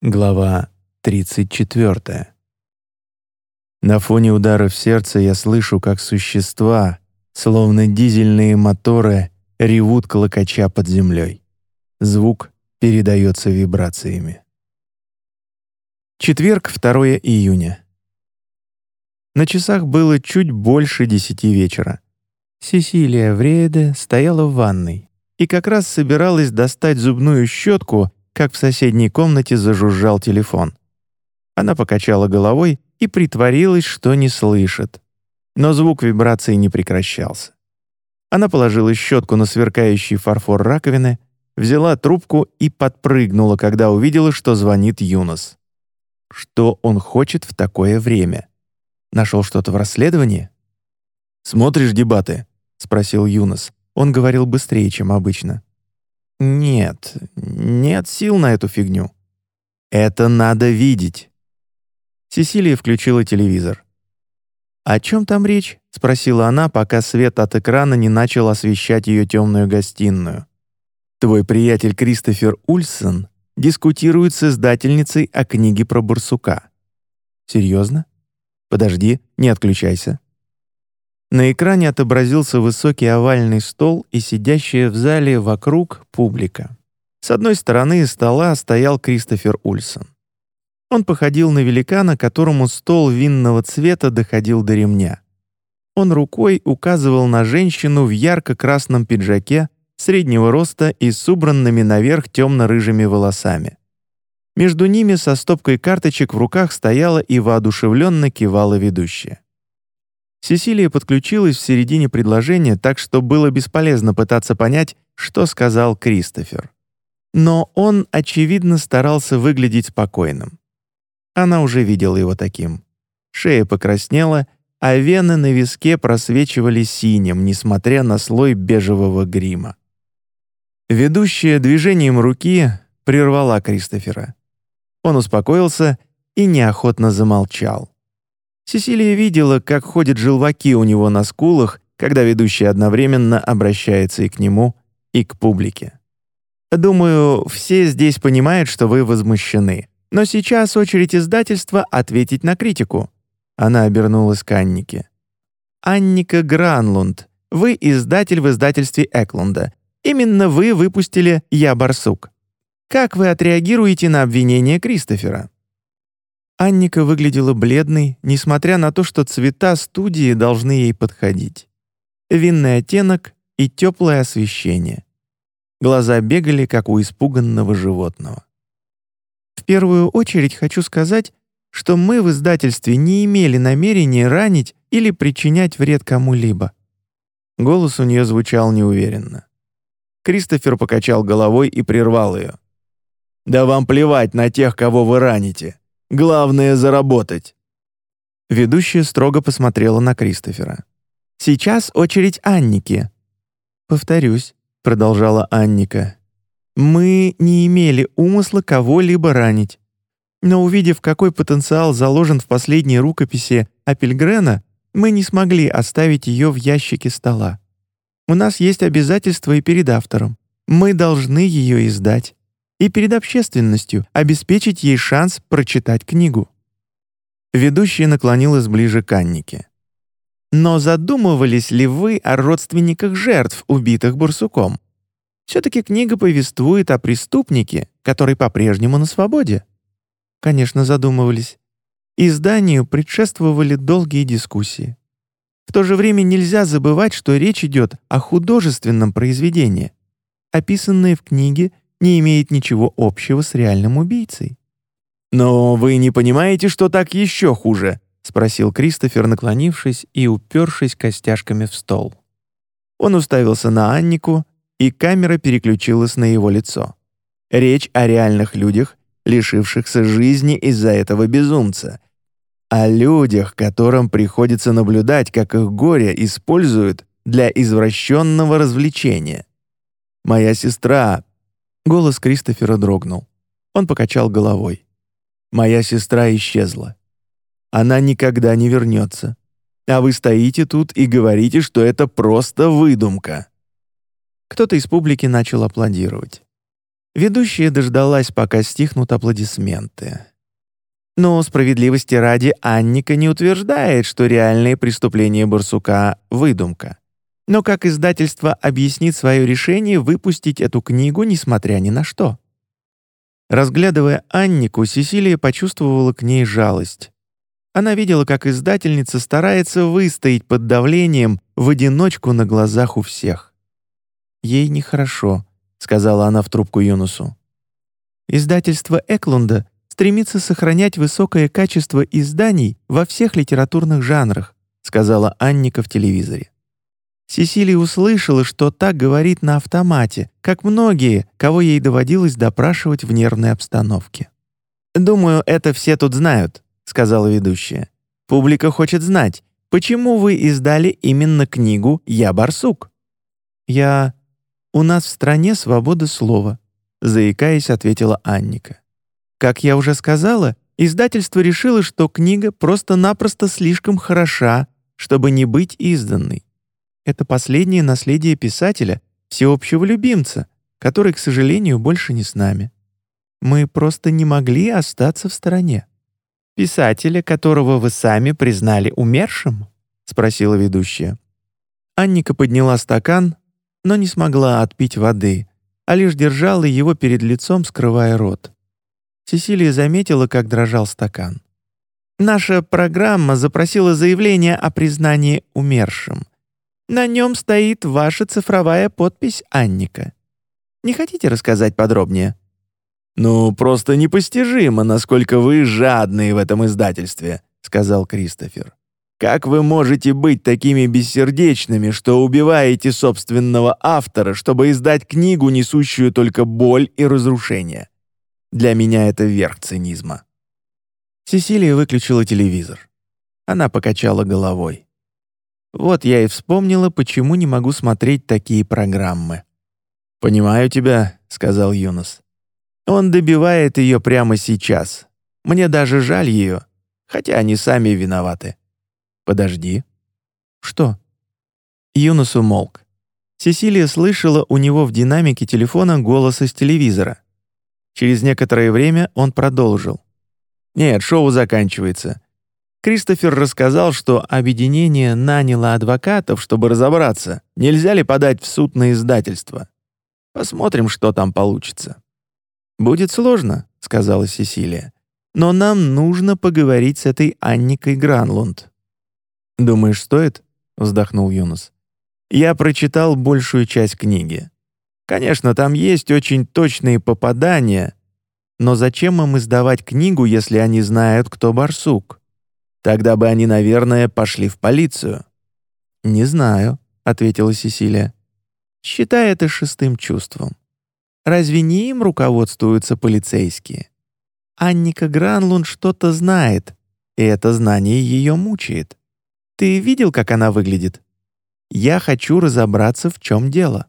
Глава 34. На фоне ударов сердца я слышу, как существа, словно дизельные моторы, ревут клокоча под землей. Звук передается вибрациями. Четверг, 2 июня. На часах было чуть больше десяти вечера. Сесилия Врееде стояла в ванной и как раз собиралась достать зубную щетку, как в соседней комнате зажужжал телефон. Она покачала головой и притворилась, что не слышит. Но звук вибрации не прекращался. Она положила щетку на сверкающий фарфор раковины, взяла трубку и подпрыгнула, когда увидела, что звонит Юнос. Что он хочет в такое время? Нашел что-то в расследовании? «Смотришь дебаты?» — спросил Юнос. Он говорил быстрее, чем обычно. Нет, нет сил на эту фигню. Это надо видеть. Сесилия включила телевизор. «О чем там речь?» — спросила она, пока свет от экрана не начал освещать ее темную гостиную. «Твой приятель Кристофер Ульсон дискутирует с издательницей о книге про барсука». «Серьезно? Подожди, не отключайся». На экране отобразился высокий овальный стол и сидящая в зале вокруг публика. С одной стороны стола стоял Кристофер Ульсон. Он походил на великана, которому стол винного цвета доходил до ремня. Он рукой указывал на женщину в ярко-красном пиджаке, среднего роста и с убранными наверх темно-рыжими волосами. Между ними со стопкой карточек в руках стояла и воодушевленно кивала ведущая. Сесилия подключилась в середине предложения, так что было бесполезно пытаться понять, что сказал Кристофер. Но он, очевидно, старался выглядеть спокойным. Она уже видела его таким. Шея покраснела, а вены на виске просвечивали синим, несмотря на слой бежевого грима. Ведущая движением руки прервала Кристофера. Он успокоился и неохотно замолчал. Сесилия видела, как ходят желваки у него на скулах, когда ведущий одновременно обращается и к нему, и к публике. «Думаю, все здесь понимают, что вы возмущены. Но сейчас очередь издательства ответить на критику». Она обернулась к Аннике. «Анника Гранлунд, вы издатель в издательстве Эклунда. Именно вы выпустили «Я барсук». Как вы отреагируете на обвинение Кристофера?» Анника выглядела бледной, несмотря на то, что цвета студии должны ей подходить. Винный оттенок и теплое освещение. Глаза бегали, как у испуганного животного. В первую очередь хочу сказать, что мы в издательстве не имели намерения ранить или причинять вред кому-либо. Голос у нее звучал неуверенно. Кристофер покачал головой и прервал ее. «Да вам плевать на тех, кого вы раните. Главное — заработать». Ведущая строго посмотрела на Кристофера. «Сейчас очередь Анники». «Повторюсь», — продолжала Анника. «Мы не имели умысла кого-либо ранить. Но увидев, какой потенциал заложен в последней рукописи Апельгрена, мы не смогли оставить ее в ящике стола. У нас есть обязательства и перед автором. Мы должны ее издать и перед общественностью обеспечить ей шанс прочитать книгу. Ведущая наклонилась ближе к Аннике. Но задумывались ли вы о родственниках жертв, убитых Бурсуком? Все-таки книга повествует о преступнике, который по-прежнему на свободе. Конечно, задумывались. Изданию предшествовали долгие дискуссии. В то же время нельзя забывать, что речь идет о художественном произведении. Описанное в книге не имеет ничего общего с реальным убийцей. «Но вы не понимаете, что так еще хуже?» — спросил Кристофер, наклонившись и упершись костяшками в стол. Он уставился на Аннику, и камера переключилась на его лицо. Речь о реальных людях, лишившихся жизни из-за этого безумца. О людях, которым приходится наблюдать, как их горе используют для извращенного развлечения. Моя сестра Голос Кристофера дрогнул. Он покачал головой. «Моя сестра исчезла. Она никогда не вернется. А вы стоите тут и говорите, что это просто выдумка». Кто-то из публики начал аплодировать. Ведущая дождалась, пока стихнут аплодисменты. Но справедливости ради Анника не утверждает, что реальные преступления барсука — выдумка. Но как издательство объяснит свое решение выпустить эту книгу, несмотря ни на что? Разглядывая Аннику, Сесилия почувствовала к ней жалость. Она видела, как издательница старается выстоять под давлением в одиночку на глазах у всех. «Ей нехорошо», — сказала она в трубку Юнусу. «Издательство Эклунда стремится сохранять высокое качество изданий во всех литературных жанрах», сказала Анника в телевизоре. Сесилия услышала, что так говорит на автомате, как многие, кого ей доводилось допрашивать в нервной обстановке. «Думаю, это все тут знают», — сказала ведущая. «Публика хочет знать, почему вы издали именно книгу «Я барсук»?» «Я... У нас в стране свобода слова», — заикаясь, ответила Анника. «Как я уже сказала, издательство решило, что книга просто-напросто слишком хороша, чтобы не быть изданной. Это последнее наследие писателя, всеобщего любимца, который, к сожалению, больше не с нами. Мы просто не могли остаться в стороне. «Писателя, которого вы сами признали умершим?» — спросила ведущая. Анника подняла стакан, но не смогла отпить воды, а лишь держала его перед лицом, скрывая рот. Сесилия заметила, как дрожал стакан. «Наша программа запросила заявление о признании умершим. На нем стоит ваша цифровая подпись Анника. Не хотите рассказать подробнее?» «Ну, просто непостижимо, насколько вы жадные в этом издательстве», — сказал Кристофер. «Как вы можете быть такими бессердечными, что убиваете собственного автора, чтобы издать книгу, несущую только боль и разрушение? Для меня это верх цинизма». Сесилия выключила телевизор. Она покачала головой. Вот я и вспомнила, почему не могу смотреть такие программы. «Понимаю тебя», — сказал Юнос. «Он добивает ее прямо сейчас. Мне даже жаль ее, хотя они сами виноваты». «Подожди». «Что?» Юнос умолк. Сесилия слышала у него в динамике телефона голос из телевизора. Через некоторое время он продолжил. «Нет, шоу заканчивается. Кристофер рассказал, что объединение наняло адвокатов, чтобы разобраться, нельзя ли подать в суд на издательство. Посмотрим, что там получится. «Будет сложно», — сказала Сесилия. «Но нам нужно поговорить с этой Анникой Гранлунд». «Думаешь, стоит?» — вздохнул Юнос. «Я прочитал большую часть книги. Конечно, там есть очень точные попадания, но зачем им издавать книгу, если они знают, кто барсук? Тогда бы они, наверное, пошли в полицию». «Не знаю», — ответила Сесилия. «Считай это шестым чувством. Разве не им руководствуются полицейские? Анника Гранлунд что-то знает, и это знание ее мучает. Ты видел, как она выглядит? Я хочу разобраться, в чем дело».